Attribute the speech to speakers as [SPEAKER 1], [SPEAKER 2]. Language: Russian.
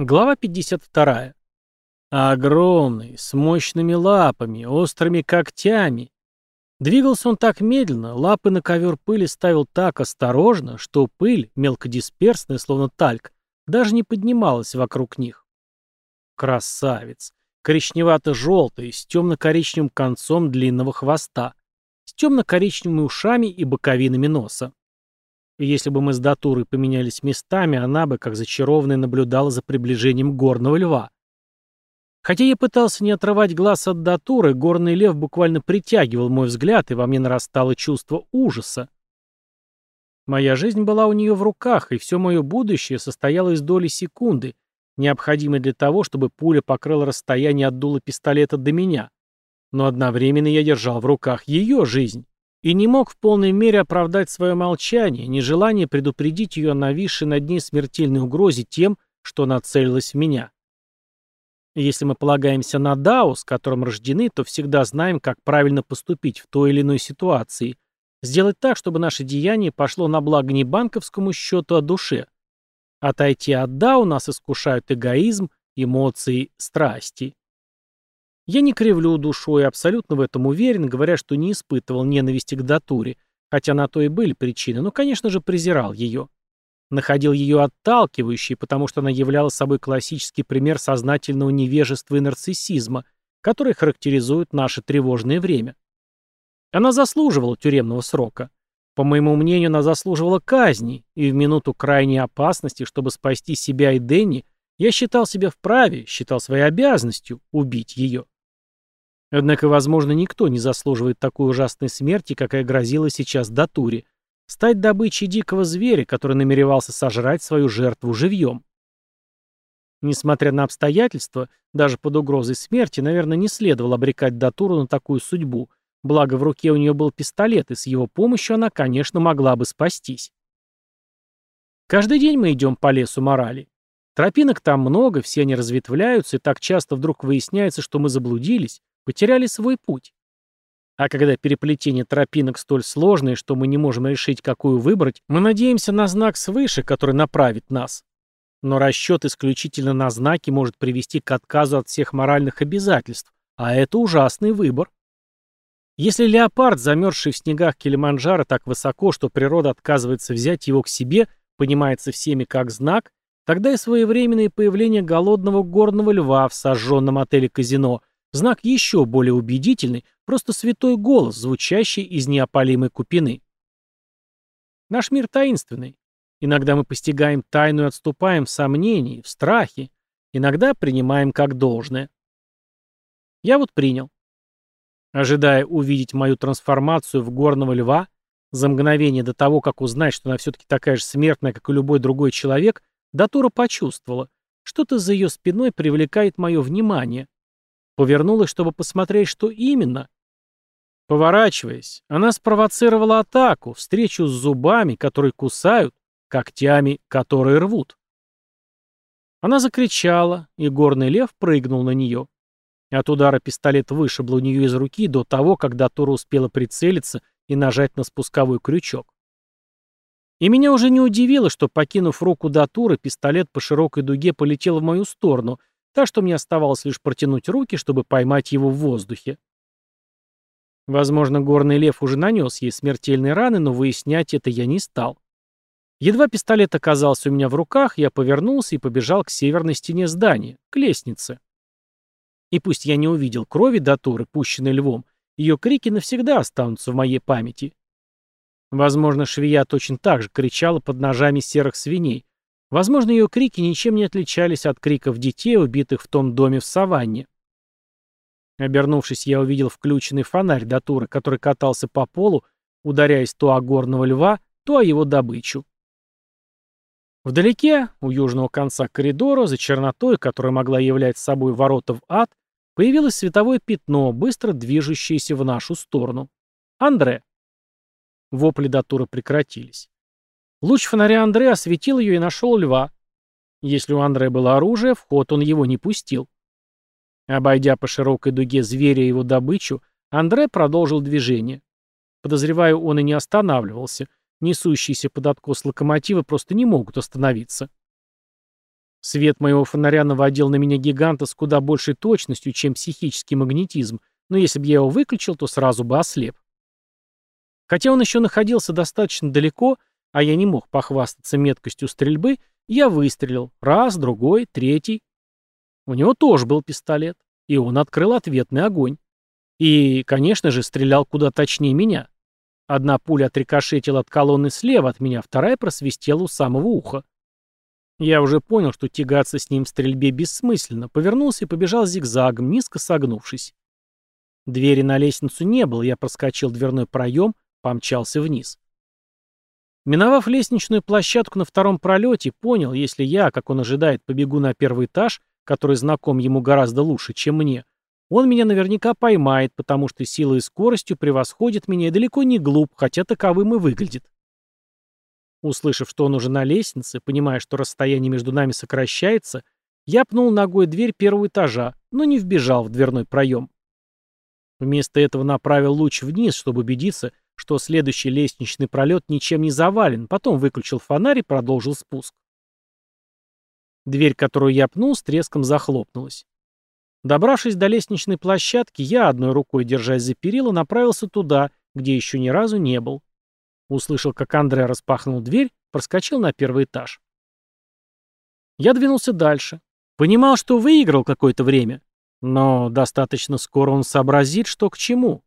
[SPEAKER 1] Глава 52. Огромный, с мощными лапами, острыми когтями. Двигался он так медленно, лапы на ковер пыли ставил так осторожно, что пыль, мелкодисперсная, словно тальк, даже не поднималась вокруг них. Красавец. Коричневато-желтый, с темно-коричневым концом длинного хвоста, с темно-коричневыми ушами и боковинами носа. Если бы мы с Датурой поменялись местами, она бы, как зачарованная, наблюдала за приближением горного льва. Хотя я пытался не отрывать глаз от Датуры, горный лев буквально притягивал мой взгляд, и во мне нарастало чувство ужаса. Моя жизнь была у нее в руках, и все мое будущее состояло из доли секунды, необходимой для того, чтобы пуля покрыла расстояние от дула пистолета до меня. Но одновременно я держал в руках ее жизнь и не мог в полной мере оправдать свое молчание, нежелание предупредить ее о нависшей над ней смертельной угрозе тем, что нацелилась в меня. Если мы полагаемся на Дао, с которым рождены, то всегда знаем, как правильно поступить в той или иной ситуации, сделать так, чтобы наше деяние пошло на благо не банковскому счету, а душе. Отойти от Дао нас искушают эгоизм, эмоции, страсти. Я не кривлю душой и абсолютно в этом уверен, говоря, что не испытывал ненависти к датуре, хотя на то и были причины, но, конечно же, презирал ее. Находил ее отталкивающей, потому что она являла собой классический пример сознательного невежества и нарциссизма, который характеризует наше тревожное время. Она заслуживала тюремного срока. По моему мнению, она заслуживала казни, и в минуту крайней опасности, чтобы спасти себя и Дэнни, я считал себя вправе, считал своей обязанностью убить ее. Однако, возможно, никто не заслуживает такой ужасной смерти, какая грозила сейчас Датуре. Стать добычей дикого зверя, который намеревался сожрать свою жертву живьем. Несмотря на обстоятельства, даже под угрозой смерти, наверное, не следовало обрекать Датуру на такую судьбу, благо в руке у нее был пистолет, и с его помощью она, конечно, могла бы спастись. Каждый день мы идем по лесу морали. Тропинок там много, все они разветвляются, и так часто вдруг выясняется, что мы заблудились, потеряли свой путь. А когда переплетение тропинок столь сложное, что мы не можем решить, какую выбрать, мы надеемся на знак свыше, который направит нас. Но расчет исключительно на знаки может привести к отказу от всех моральных обязательств, а это ужасный выбор. Если леопард, замерзший в снегах Килиманджаро так высоко, что природа отказывается взять его к себе, понимается всеми как знак, тогда и своевременное появление голодного горного льва в сожженном отеле-казино Знак еще более убедительный, просто святой голос, звучащий из неопалимой купины. Наш мир таинственный. Иногда мы постигаем тайну и отступаем в сомнении, в страхе. Иногда принимаем как должное. Я вот принял. Ожидая увидеть мою трансформацию в горного льва, за мгновение до того, как узнать, что она все-таки такая же смертная, как и любой другой человек, Датура почувствовала, что-то за ее спиной привлекает мое внимание. Повернулась, чтобы посмотреть, что именно. Поворачиваясь, она спровоцировала атаку, встречу с зубами, которые кусают, когтями, которые рвут. Она закричала, и горный лев прыгнул на нее. От удара пистолет вышибло у нее из руки до того, когда Тура успела прицелиться и нажать на спусковой крючок. И меня уже не удивило, что, покинув руку Датуры, пистолет по широкой дуге полетел в мою сторону, так что мне оставалось лишь протянуть руки, чтобы поймать его в воздухе. Возможно, горный лев уже нанес ей смертельные раны, но выяснять это я не стал. Едва пистолет оказался у меня в руках, я повернулся и побежал к северной стене здания, к лестнице. И пусть я не увидел крови Датуры, пущенной львом, ее крики навсегда останутся в моей памяти. Возможно, швея точно так же кричала под ножами серых свиней, Возможно, ее крики ничем не отличались от криков детей, убитых в том доме в саванне. Обернувшись, я увидел включенный фонарь Датуры, который катался по полу, ударяясь то о горного льва, то о его добычу. Вдалеке, у южного конца коридора, за чернотой, которая могла являть собой ворота в ад, появилось световое пятно, быстро движущееся в нашу сторону. Андре. Вопли Датуры прекратились. Луч фонаря Андре осветил ее и нашел льва. Если у Андре было оружие, в ход он его не пустил. Обойдя по широкой дуге зверя и его добычу, Андре продолжил движение. Подозреваю, он и не останавливался. Несущиеся под откос локомотива просто не могут остановиться. Свет моего фонаря наводил на меня гиганта с куда большей точностью, чем психический магнетизм, но если бы я его выключил, то сразу бы ослеп. Хотя он еще находился достаточно далеко, а я не мог похвастаться меткостью стрельбы, я выстрелил. Раз, другой, третий. У него тоже был пистолет, и он открыл ответный огонь. И, конечно же, стрелял куда точнее меня. Одна пуля отрикошетила от колонны слева от меня, вторая просвистела у самого уха. Я уже понял, что тягаться с ним в стрельбе бессмысленно, повернулся и побежал зигзагом, низко согнувшись. Двери на лестницу не было, я проскочил дверной проем, помчался вниз. Миновав лестничную площадку на втором пролете, понял, если я, как он ожидает, побегу на первый этаж, который знаком ему гораздо лучше, чем мне, он меня наверняка поймает, потому что силой и скоростью превосходит меня и далеко не глуп, хотя таковым и выглядит. Услышав, что он уже на лестнице, понимая, что расстояние между нами сокращается, я пнул ногой дверь первого этажа, но не вбежал в дверной проем. Вместо этого направил луч вниз, чтобы убедиться, что следующий лестничный пролет ничем не завален, потом выключил фонарь и продолжил спуск. Дверь, которую я пнул, с треском захлопнулась. Добравшись до лестничной площадки, я, одной рукой держась за перила, направился туда, где еще ни разу не был. Услышал, как Андре распахнул дверь, проскочил на первый этаж. Я двинулся дальше. Понимал, что выиграл какое-то время. Но достаточно скоро он сообразит, что к чему.